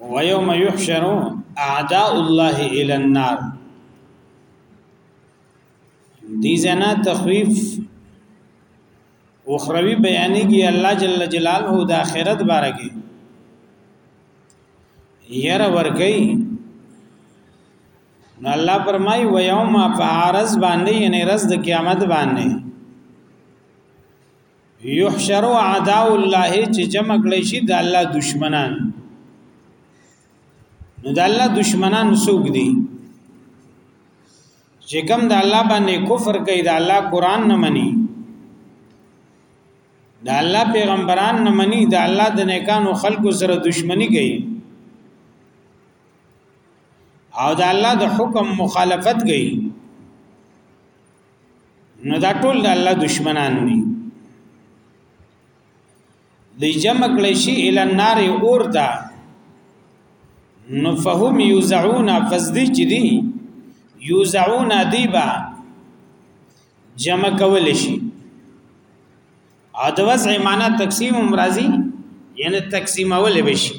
ويوم يحشر اعداء الله الى النار دي زنا تخويف اخروی بیانې کې الله جل جلاله د آخرت باره کې ير ورګي نو الله فرمای و یوم فارز باندې یعنی رز د قیامت باندې یحشر اعداء الله چې جمع کړي شي د الله دشمنان نو د الله دشمنان څوک دي چې کوم د الله باندې کفر کوي د الله قران نه مني د الله پیغمبران نه مني د الله د نیکانو خلکو سره دشمنی کوي او د الله د حکم مخالفت کوي نو دا ټول د الله دشمنان دي د جمع کړي شي ال النار اورتا نو فهم یوزعون فزدی چې دي یوزعون دیبا جمع کول شي او د وضع معنا تقسیم امراضی یعنی تقسیم اول بشي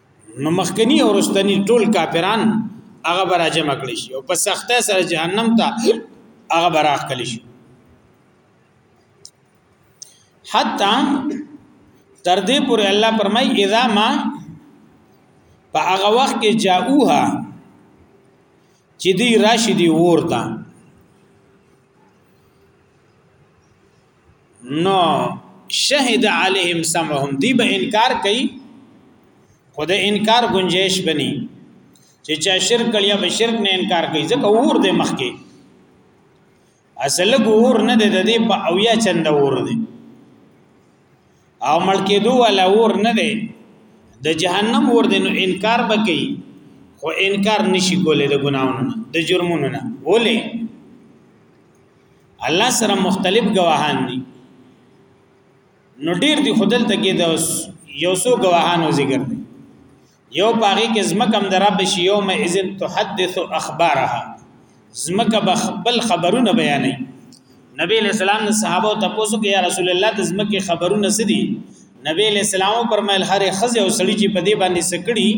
نو مخکنی او رستنی ټول کافران هغه برا جمع کړی شي او په سخته سره جهنم ته هغه برا کړی شي حتی تر دې پورې الله فرمای اذا ما په هغه وخت کې جاءوها چې دی راشي دی ورته نو شهد عليهم سمعهم دی به انکار کوي خو د انکار گنجائش بني چې چا شرک کړي به شرک نه انکار کوي ځکه اور د مخ کې اصل ګور نه د دې په اویا چند اور دی او ملکې دوه ولا اور نه دی د جهنم اور دی نو انکار بکې خو انکار نشي کولای د ګناونو د جرمونو نه ولې الله سره مختلف گواهان دي نو ډیر دی خودل ته کې د یو سو گواهانو ذکر دی یو پاغي کې زمکم درب شي یوم اذن تحدث اخبارها زمکه بخبل خبرونه بیانې نبی علیہ السلام نے صحابه ته پوښتنه کوي یا رسول الله د زمکه خبرونه سدي نبی علیہ السلام پرمایل هر خزه او سړی چې په دې باندې سکړي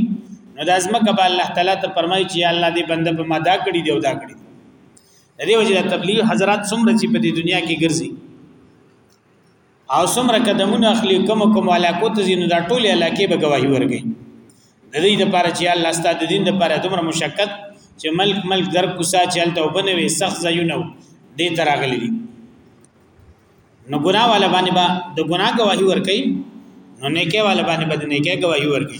نو د زمکه به الله تعالی ته پرمایي چې الله دې بنده په ماده کړی دی او دا کړی د دې وجه تبلیغ حضرات څومره چې په دې دنیا کې ګرځي او څومره قدمونه اخلي کوم کوم علاقو ته ځینو دا ټول علاقې به گواہی ورګي د دې لپاره چې الله ستاسو دین لپاره دومره مشقت چې ملک ملک در کوسا چلته وبنوي سخت زینو دې تراغلي دي نو ګناه والا باندې با د ګناه گواہی ورکي نو نیکه والا باندې بد نیکه گواہی ورکي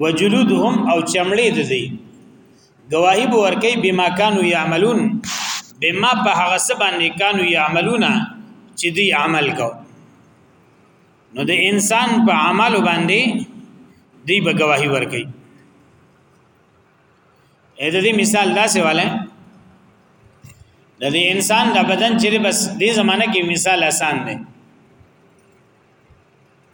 وجلودهم او چمړې د دی گواہی به ورکې بما كانوا يعملون بما په هغه څه باندې كانوا يعملون چې دی عمل کو نو د انسان په عمل باندې دی به گواہی ورکې اې د دې مثال دا څه والے د دې انسان د بدن چې بس دې زمانہ کې مثال آسان دی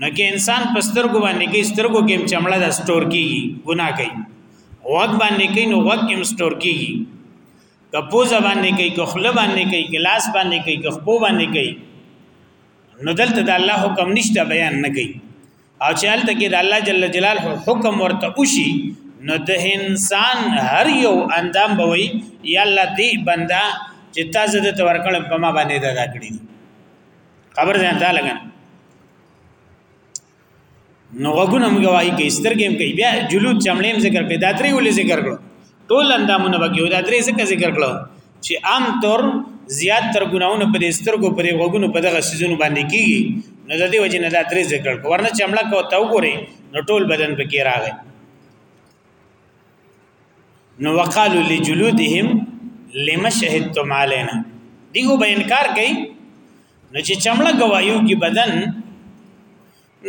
نو کې انسان په سترګو باندې کې سترګو کې چمړه د سٹور کیږي ګناه کوي وګ باندې کې نو وګ کې سٹور کیږي کپوز باندې کې کخله باندې کې ګلاس باندې کې کخبو باندې کې نو دلته د الله حکم نشته بیان نه کوي او چې هلته کې د الله جل جلاله حکم ورته وشي نو د انسان هر یو اندام به وي یا الله دې بندا چې تاسو د تورکل په ما باندې دا کړی خبر ځان دا لګنه نو غوګونه موږ وایي کې سترګې هم کوي بیا جلود چمړې هم ذکر کړي دا درې ولې ذکر کړو ټول اندامونه وکي دا درې څه ذکر کړو چې عام طور زیات تر ګناونه پر سترګو پر غوګونو په دغه سيزونو باندې کیږي نو د دې وجه نه دا درې ذکر کړو ورنه چمړه کو تا وګوري نو ټول بدن پکې راغی نو وقالو لجلودهم لما شهدتم علينا دیو به انکار کوي نو چې چمړه گوايو کې بدن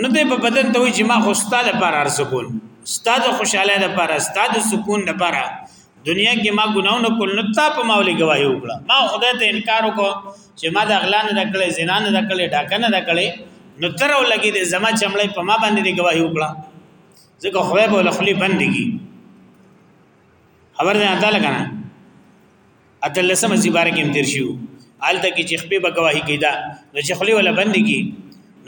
نو دې په بدن ته وي چې ما خو ستاله پر ارزکول ستاد خوشاله ده پر ستاد سکون ده پر دنیا کې ما ګناونه کول نو تا په ماولې گوايي وکړه ما خدای ته انکار وکړ چې ما د اغلان نه کړې زنا نه کړې ډاکه نه کړې نو تر ولګي د زما چمړې په ما باندې گوايي وکړه ځکه خدای به لخلی بندګي خبر نه اته لګنه اته لسمه سی بار کې تیر شو حالت کې چې خپې به گواہی کیدا نو چې خلی ولا بندګي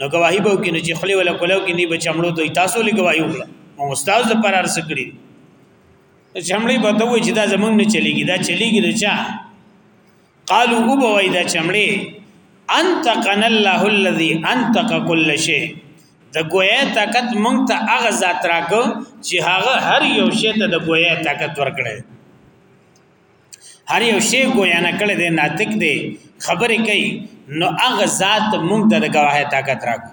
نو گواہی به کې نو چې خلی ولا کولو کې نه بچمړو دوی تاسو لې گواہی وکړه مو استاد د پر ارس کړی چمړی به دوی چې دا زمونږ نه چلیږي دا چلیږي دا چا قالو او بوای دا چمړي انت قن الله الذي انتق كل شيء د ګویا طاقت مونږ ته هغه ذات راکو چې هغه هر یو شی ته د ګویا طاقت ورکړي هر یو شی ګویا نه کړي د ناتک دی خبرې کوي نو هغه ذات مونږ ته د ګواه طاقت راکو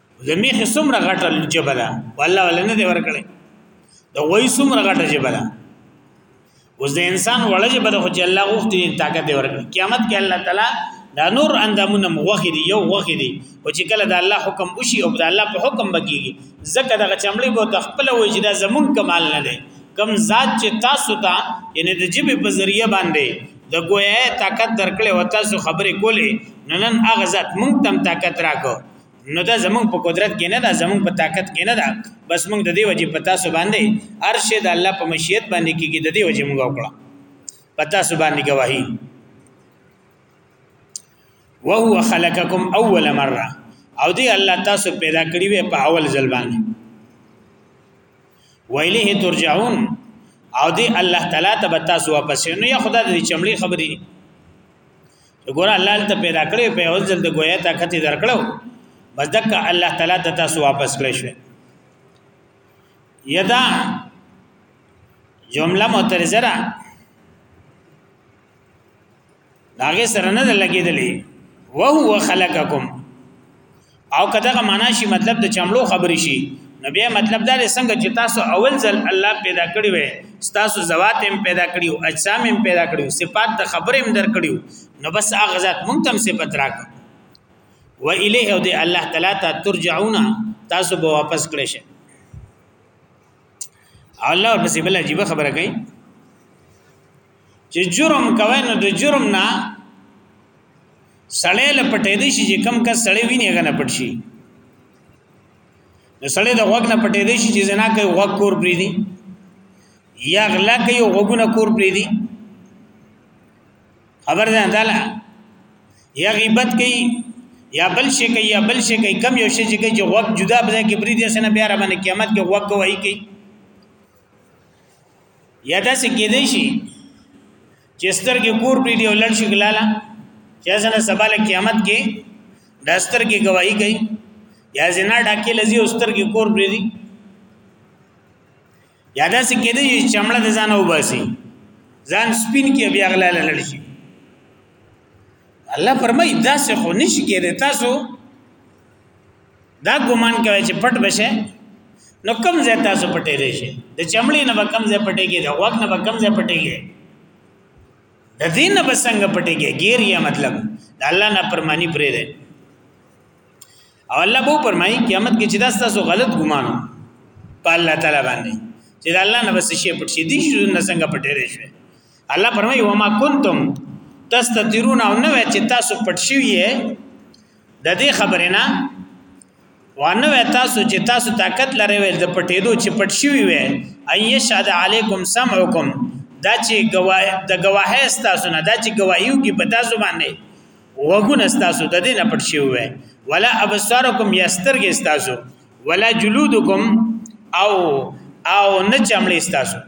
د میخ سمره غټه جبه ده والله ولا نه دی ورکړي د وای سمره غټه جبه ده اوس د انسان وړه جبه ده خو چې الله غوښتي طاقت دی ورکړي قیامت کې الله تعالی دا نور اندامونه مغوخي دي یو غوخي دي او چې کله د الله حکم وشي او د الله په حکم بکیږي ځکه دغه چمړي به تخپل وي چې دا زمون کمال نه دی کم ذات چې تاسو ته یعنی د جبه په ذریعہ باندې د ګویا طاقت درکړې او تاسو خبرې کولې نن هغه ذات مونږ تم طاقت راکو نو دا زمونږ په قدرت کې نه ده زمونږ په طاقت کې نه ده بس مونږ د دې وجه په تاسو باندې ارشه د الله په مشیت باندې کېږي د دې وجه مونږ وکړه په تاسو باندې گواهی وهو خلقکم اول مره او دی الله تاسو پیدا کړی وي په اول ځل باندې ویله ترجعون او دی الله تعالی ته تاسو واپس نو یا خدای دې چمړي خبرې ګور الله ته پیدا کړې په یو ځل د ګویا طاقت درکړو بس دک الله تعالی ته تاسو واپس کړی شو یدا جمله معترضه را داغه سره نه لګیدلې وهو خلقکم او کداغه معنا شي مطلب د چمړو خبرې شي نو بیا مطلب دا دی څنګه چې تاسو اول ځل الله پیدا کړی وي تاسو زوات هم پیدا کړی او اجسام هم پیدا کړی او صفات د خبرې هم در کړی نو بس هغه ذات مونږ تم صفات راک و الیه او دی الله تعالی ته ترجعون تاسو به واپس کړی شئ الله په سیبل عجیب خبره کوي چې جرم کوي نو د جرم نه سړی لپټې دي چې کم کا سړی ویني غنه پټ شي نو سړی د غوګ نه پټې دي چې زنا کوي غوګ کور پری دي یا غلا کوي غوګونه کور پری دي خبر ده تعالی یا غیبت کوي یا بل شي کوي یا بل شي کوي کم یو شي چې کوي چې غوږ جدا بځای کې بری دي سنه بیا را باندې قیامت کې غوږ کوي کوي یا دا څه کې دی شي چې سترګې کور پرې دی ولړ شي ګلاله چې ځنه سبا له قیامت کې دا سترګې گواہی کوي یا زنا ډاکې لذي او سترګې کور پرې دی یا دا څه کې دی چې چمړه د ځان وباسي ځان سپین کې بیا غلاله لړ شي الله فرمای دا څه خو نشي کېږي تاسو دا ګومان کوي چې پټ بشه نو کم ځای تاسو پټې دی شي د چمړې نه به کم ځای پټې کې د غوږ نه به کم ځای پټې کې د دین نه به څنګه پټې کې غیر یا مطلب د الله نه پرمانی پرې دی او الله بو پرمایي قیامت کې چې دا تاسو غلط ګمانو په الله تعالی باندې چې د الله نه بس شي پټ شي دي شو نه څنګه پټې دی شي الله پرمایي وما کنتم تستترون او نو چې تاسو پټ شوی د دې خبرې نه وانه وې تاسو چې تاسو طاقت لرئ ول د پټېدو چې پټ شوی وې اي شهد علیکم سمعکم دا چې گواهی د گواهی تاسو نه دا چې گواهیو کې په تاسو باندې وګون تاسو د دې نه پټ شوی وې ولا ابصارکم یسترګې تاسو ولا جلودکم او او نه چمړې تاسو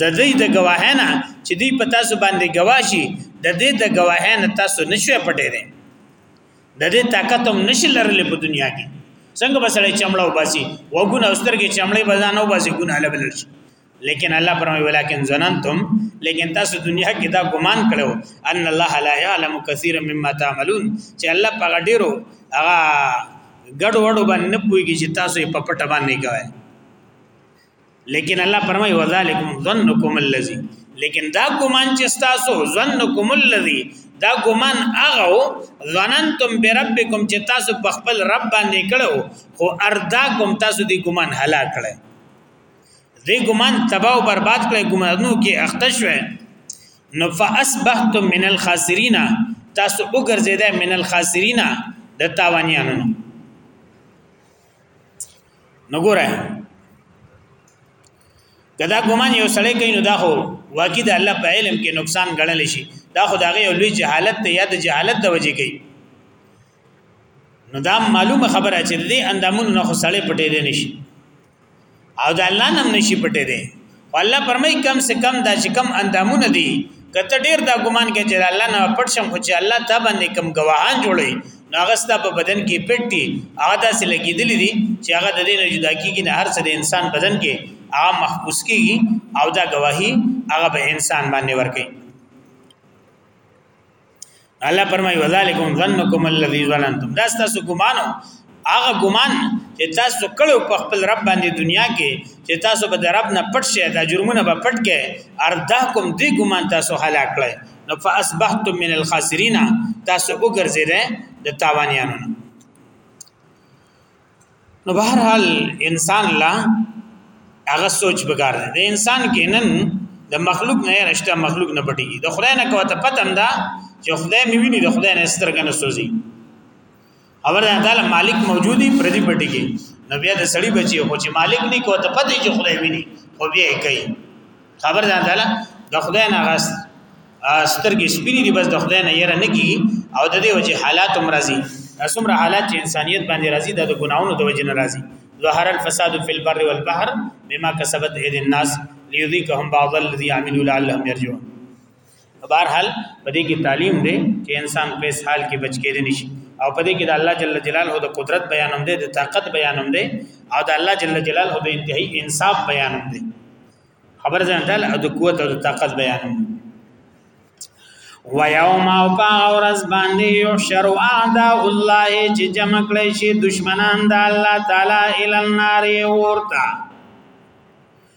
د دې د گواهانه چې دی په تاسو باندې گواهی د دې د گواهانه تاسو نشوي پټې دي د دې طاقت هم نشي لرلې په دنیا کې څنګه بسړې چمړه وباسي وګونه اوسترګې چمړې بزانه وباسي ګونه لبل شي لیکن الله فرمایي ولکن ظننتم لیکن تاسو دنیا کې دا ګمان کړو ان الله لا يعلم كثيرا مما تعملون چې الله په غډیرو هغه ګډ وډو باندې پويږي چې تاسو په پټه باندې کوي لیکن الله فرمایي وذالکم ظنکم الذی لیکن دا ګمان چې تاسو ظنکم الذی دا ګمان هغه ظننتم بربکم چې تاسو په خپل رب باندې کړو خو ارداکم تاسو دې ګمان هلاک کړو دې ګمان تباہ او برباد کړي ګمانو کې اخته شوه نو فاصبحتم من الخاسرین تاسو وګرځیدای من الخاسرین د تاوانیانو نو ګوره کدا ګمان یو سړی کوي نو دا خو واقع د الله په علم کې نقصان ګڼل شي دا خو دغه یو لوی جهالت ته یا د جهالت د وجې کوي نو دا معلومه خبره چې دې اندامونو نه خو سړی پټې دي نشي او د الله نم نشي پټه دي الله پرمای کم سے کم دا چې کم اندامونه دي کته ډیر دا ګمان کې چې الله نه پټ شم خو چې الله ته باندې کم گواهان جوړي نو هغه ستا په بدن کې پټ دي هغه داسې لګیدلې دي چې هغه د دې نه جدا کیږي نه هر څه د انسان بدن کې هغه محفوظ کیږي او دا گواهی هغه به انسان باندې ورکړي الله فرمایي وذالکم ظنکم الذی ظننتم دا تاسو ګمانو هغه ګمان چې تاسو کړو په خپل رب باندې دنیا کې چې تاسو به د رب نه پټ شئ دا جرمونه به پټ کې اردا کوم دی ګمان تاسو هلاک کړئ نو فاصبحتم من الخاسرین تاسو وګرځیدئ د تاوانیانو نو بهر حال انسان لا هغه سوچ بګار دی د انسان کې نن د مخلوق نه رشتہ مخلوق نه پټي د خدای نه کوته پتم دا چې خدای مې ویني د خدای نه سترګې نه سوځي اور دا تعالی مالک موجودي پردي پټي کې نو بیا د سړي بچي خو چې مالک نه کوته پته چې خدای ویني خو بیا کوي خبر ځان تعالی د خدای نه غاس سترګې سپینې دي بس د خدای نه یره نګي او د دې وجه حالات هم راځي څومره حالات چې انسانيت باندې راځي د ګناونو د وجه نه راځي ظهر الفساد في البر والبحر بما كسبت ايدي الناس ليذيقهم بعض الذي عملوا لعلهم يرجعون بهر حال په دې کې تعلیم دی چې انسان په اس حال کې بچ کېدل نشي او په دې کې د الله جل جلاله د قدرت بیان هم دی د طاقت بیان هم دی او د الله جل جلاله د انتهایی انصاف بیان هم دی خبر ځان ته د قوت او د طاقت بیان هم دی و یوم او پا ورځ باندې یو شر اعداء الله چې جمع کړي شي دشمنان د الله تعالی ال النار ورته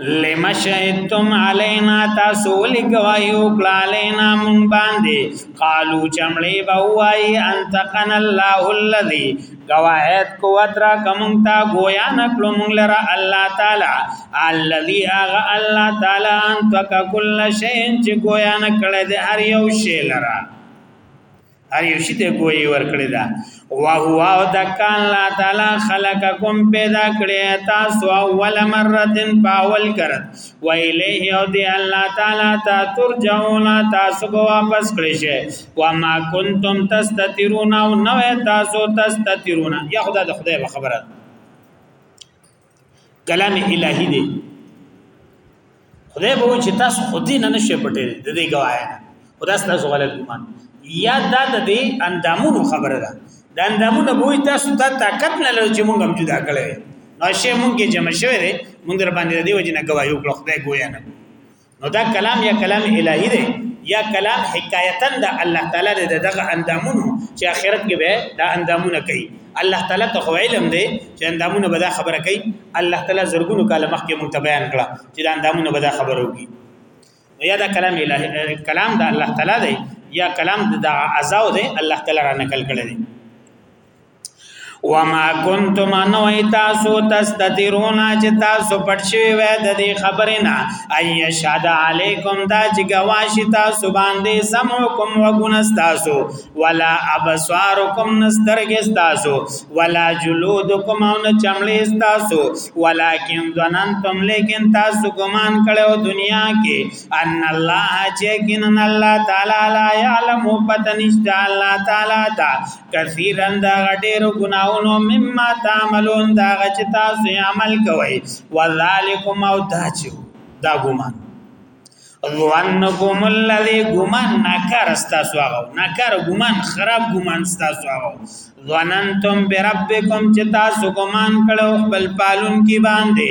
لما شهدتم علینا تاسو ولې گواهی وکړه علینا مون باندې قالو چمړې بوای انتقن الله الذی گواهیت قوت را کوم تا گویا نکړو مونږ لره الله تعالی الذی اغه الله تعالی انتق کل شین چې گویا نکړه دې هر یو شی لره هر یو شی ته ګوي ورکړی دا واهو او د کان لا تعالی خلقکم پیدا کړی تاسو اول مرتن پاول کرت و الیه او دی الله تعالی تا ترجعون تاسو به واپس کړی شي و ما کنتم تستترون او نو تاسو تستترون یا خدای د خدای خبره کلام الهی دی خدای به چې تاسو خو دې نه نشئ پټې د دې گواهه خدا تاسو غلط ګمان یا دا د دې اندامونو خبره ده د اندامونو به تاسو ته طاقت نه لري چې موږ هم جدا کړي نو شی موږ کې جمع شوی دی موږ در باندې دی وجنه گواهی وکړو خدای ګویا نه نو دا کلام یا کلام الهی دی یا کلام حکایتا د الله تعالی د دغه اندامونو چې آخرت کې به دا اندامونه کوي الله تعالی ته علم دی چې اندامونه به دا خبره کوي الله تعالی زرګونو کال مخکې مونږ ته بیان کړه چې دا اندامونه به دا خبره وکړي یا دا کلام الهی کلام د الله تعالی دی یا کلام د اعضاء دی الله تعالی را نقل کړی دی وما کنتم نوې تاسو تستترون چې تاسو پټ شوی وې د دې خبرې نه اي شهد علیکم دا چې گواشی تاسو باندې سمعکم وګون تاسو ولا ابصارکم نسترګ تاسو ولا جلودکم او نه چمړې تاسو ولکن ظننتم لیکن تاسو ګمان کړو دنیا کې ان الله چې کین الله تعالی لا يعلم پتنشت الله تعالی تا کثیرا دا غډیرو گناونو مما تعملون دا غچ تاسو عمل کوي وذالکم او داچو دا ګمان ظنکم الذی ګمان نکر تاسو هغه نکر ګمان خراب ګمان تاسو هغه ظننتم بربکم چې تاسو ګمان کړو خپل پالون کې باندې